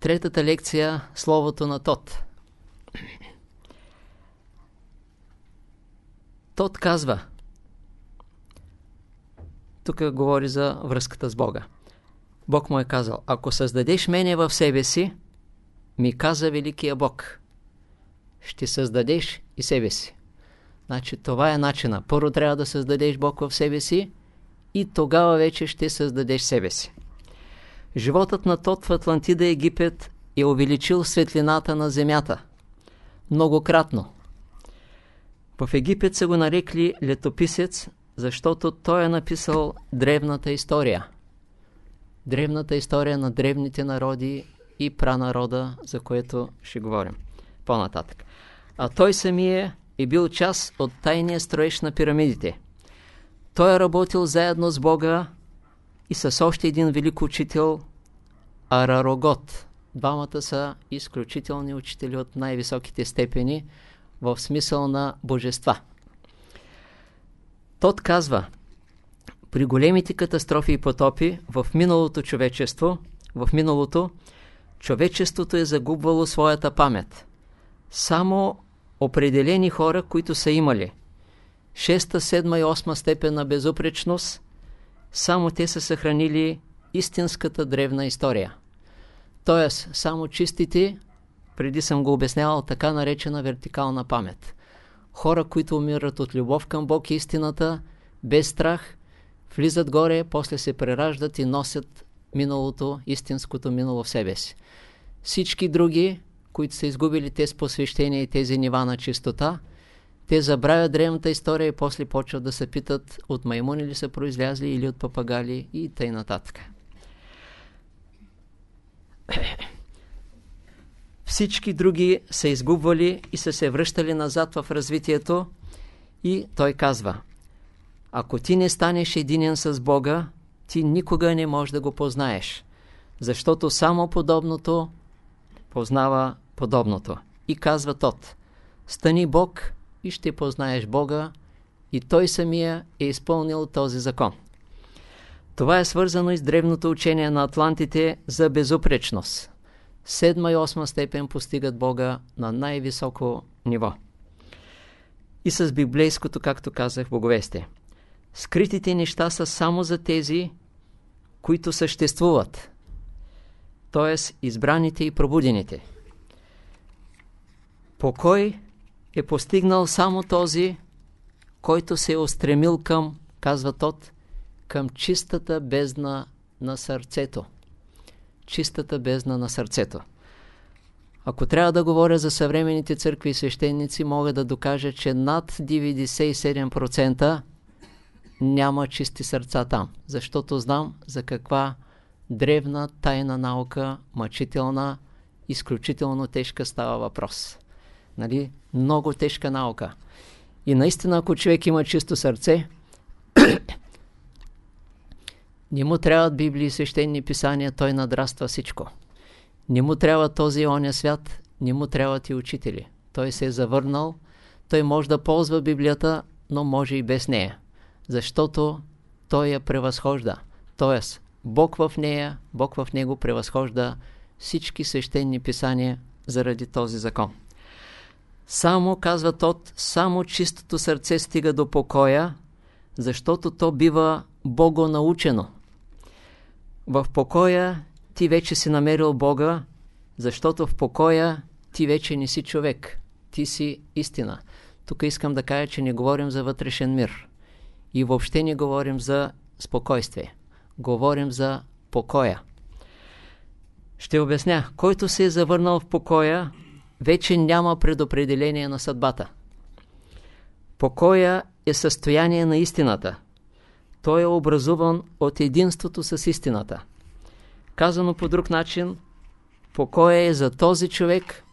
Третата лекция – Словото на Тот. Тот казва, тук говори за връзката с Бога. Бог му е казал, ако създадеш мене в себе си, ми каза Великия Бог, ще създадеш и себе си. Значи това е начина. Първо трябва да създадеш Бог в себе си и тогава вече ще създадеш себе си. Животът на Тот в Атлантида Египет е увеличил светлината на земята. Многократно. В Египет са го нарекли летописец, защото той е написал древната история. Древната история на древните народи и пранарода, за което ще говорим по-нататък. А той самия е бил част от тайния строеж на пирамидите. Той е работил заедно с Бога и с още един велик учител Арарогот. Двамата са изключителни учители от най-високите степени в смисъл на божества. Тот казва, при големите катастрофи и потопи в миналото човечество, в миналото, човечеството е загубвало своята памет. Само определени хора, които са имали шеста, седма и осма степен на безупречност, само те са съхранили истинската древна история. Тоест, само чистите, преди съм го обяснявал, така наречена вертикална памет. Хора, които умират от любов към Бог и истината, без страх, влизат горе, после се прераждат и носят миналото, истинското минало в себе си. Всички други, които са изгубили тези посвещения и тези нива на чистота, те забравят древната история и после почват да се питат от маймуни ли са произлязли или от папагали и тъй нататък. Всички други са изгубвали и са се връщали назад в развитието и той казва Ако ти не станеш единен с Бога, ти никога не можеш да го познаеш, защото само подобното познава подобното. И казва тот, стани Бог и ще познаеш Бога и той самия е изпълнил този закон. Това е свързано и с древното учение на атлантите за безупречност. Седма и осма степен постигат Бога на най-високо ниво. И с библейското, както казах, боговесте. Скритите неща са само за тези, които съществуват, т.е. избраните и пробудените. Покой е постигнал само този, който се е устремил към, казва Тот, към чистата бездна на сърцето. Чистата бездна на сърцето. Ако трябва да говоря за съвременните църкви и свещеници, мога да докажа, че над 97% няма чисти сърца там. Защото знам за каква древна тайна наука, мъчителна, изключително тежка става въпрос. Нали? Много тежка наука. И наистина, ако човек има чисто сърце, не му трябват Библии и свещени писания, той надраства всичко. Не му трябва този оня свят, не му трябват и учители. Той се е завърнал, той може да ползва Библията, но може и без нея. Защото той я превъзхожда. Тоест, Бог в нея, Бог в него превъзхожда всички свещени писания заради този закон. Само, казва Тот, само чистото сърце стига до покоя, защото то бива богонаучено. В покоя ти вече си намерил Бога, защото в покоя ти вече не си човек, ти си истина. Тук искам да кажа, че не говорим за вътрешен мир и въобще не говорим за спокойствие. Говорим за покоя. Ще обясня. Който се е завърнал в покоя, вече няма предопределение на съдбата. Покоя е състояние на истината. Той е образуван от единството с истината. Казано по друг начин, покоя е за този човек,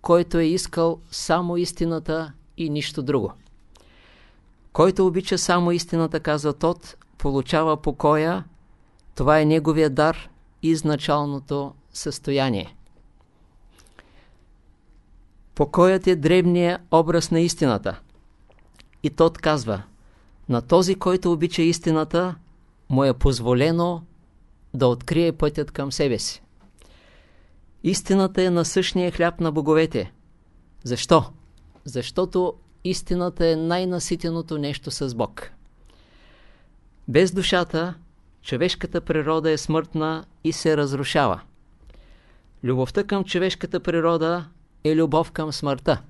който е искал само истината и нищо друго. Който обича само истината, казва Тот, получава покоя, това е неговия дар и изначалното състояние. Покоят е древния образ на истината. И тот казва, на този, който обича истината, му е позволено да открие пътят към себе си. Истината е насъщния хляб на боговете. Защо? Защото истината е най-наситеното нещо с Бог. Без душата, човешката природа е смъртна и се разрушава. Любовта към човешката природа е любов към смъртта.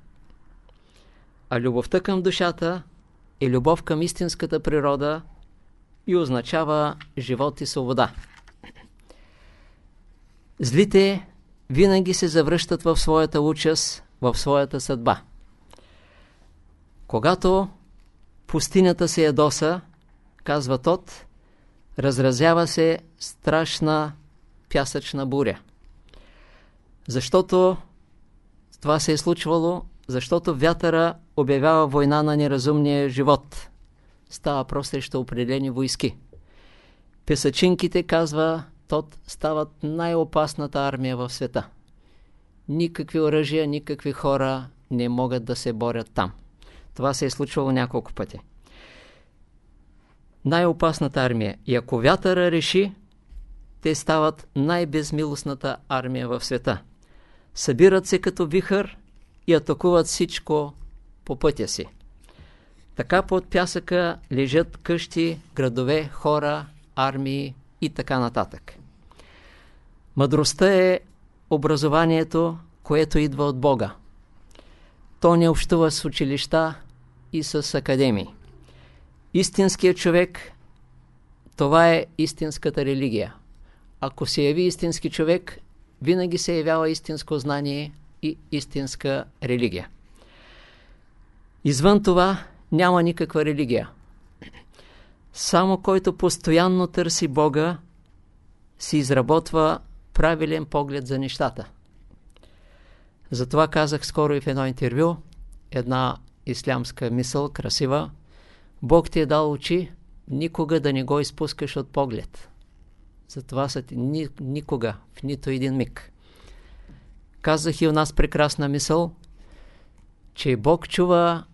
А любовта към душата е любов към истинската природа и означава живот и свобода. Злите винаги се завръщат в своята участ, в своята съдба. Когато пустинята се ядоса, казва Тот, разразява се страшна пясъчна буря. Защото това се е случвало, защото вятъра обявява война на неразумния живот. Става просто срещу определени войски. Песачинките, казва Тот, стават най-опасната армия в света. Никакви оръжия, никакви хора не могат да се борят там. Това се е случвало няколко пъти. Най-опасната армия. И ако вятъра реши, те стават най-безмилостната армия в света. Събират се като вихър и атакуват всичко по пътя си. Така под пясъка лежат къщи, градове, хора, армии и така нататък. Мъдростта е образованието, което идва от Бога. То не общува с училища и с академии. Истинският човек, това е истинската религия. Ако се яви истински човек, винаги се явява истинско знание и истинска религия. Извън това няма никаква религия. Само който постоянно търси Бога, си изработва правилен поглед за нещата. Затова казах скоро и в едно интервю, една ислямска мисъл, красива, Бог ти е дал очи, никога да не го изпускаш от поглед. Затова са ти ни, никога, в нито един миг. Казах и у нас прекрасна мисъл, че Бог чува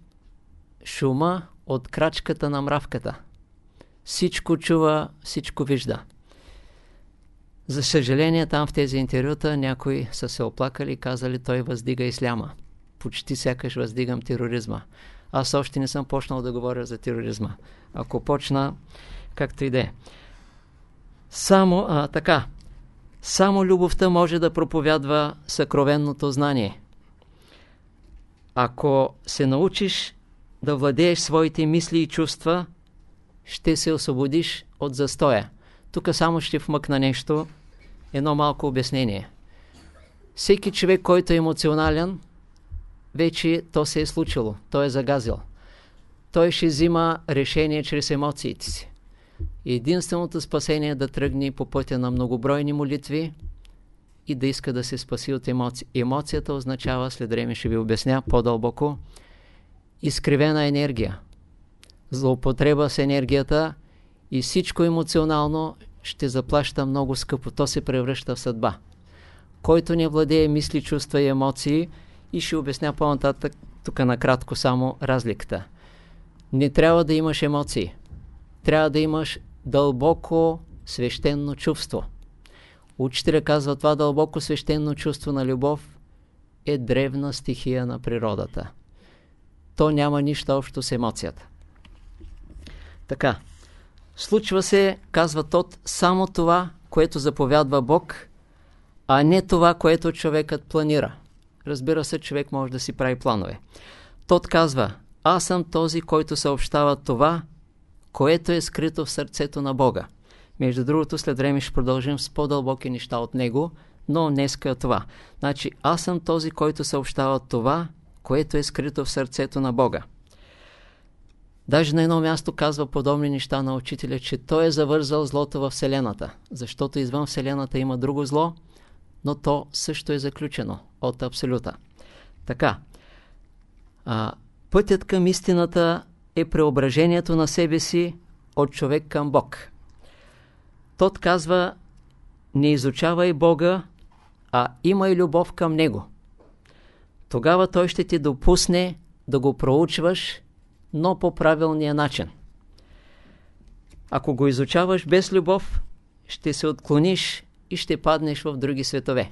шума от крачката на мравката. Всичко чува, всичко вижда. За съжаление, там в тези интервюта някои са се оплакали и казали, той въздига исляма. Почти сякаш въздигам тероризма. Аз още не съм почнал да говоря за тероризма. Ако почна, както и да е. Само, а, така, само любовта може да проповядва съкровенното знание. Ако се научиш да владееш своите мисли и чувства, ще се освободиш от застоя. Тук само ще вмъкна нещо, едно малко обяснение. Всеки човек, който е емоционален, вече то се е случило, той е загазил. Той ще взима решение чрез емоциите си. Единственото спасение е да тръгне по пътя на многобройни молитви и да иска да се спаси от емоции. Емоцията означава, след време ще ви обясня по-дълбоко, изкривена енергия, злоупотреба с енергията и всичко емоционално ще заплаща много скъпо. То се превръща в съдба. Който не владее мисли, чувства и емоции, и ще обясня по-нататък, тук накратко само разликата. Не трябва да имаш емоции. Трябва да имаш дълбоко свещено чувство. Учителя казва, това дълбоко свещено чувство на любов е древна стихия на природата. То няма нищо общо с емоцията. Така, случва се, казва Тот, само това, което заповядва Бог, а не това, което човекът планира. Разбира се, човек може да си прави планове. Тот казва, аз съм този, който съобщава това, което е скрито в сърцето на Бога. Между другото, след време ще продължим с по-дълбоки неща от него, но днеска е това. Значи, аз съм този, който съобщава това, което е скрито в сърцето на Бога. Даже на едно място казва подобни неща на учителя, че той е завързал злото в Вселената, защото извън Вселената има друго зло, но то също е заключено от Абсолюта. Така, а, пътят към истината е преображението на себе си от човек към Бог. Тот казва, не изучавай Бога, а имай любов към Него. Тогава Той ще ти допусне да го проучваш, но по правилния начин. Ако го изучаваш без любов, ще се отклониш и ще паднеш в други светове.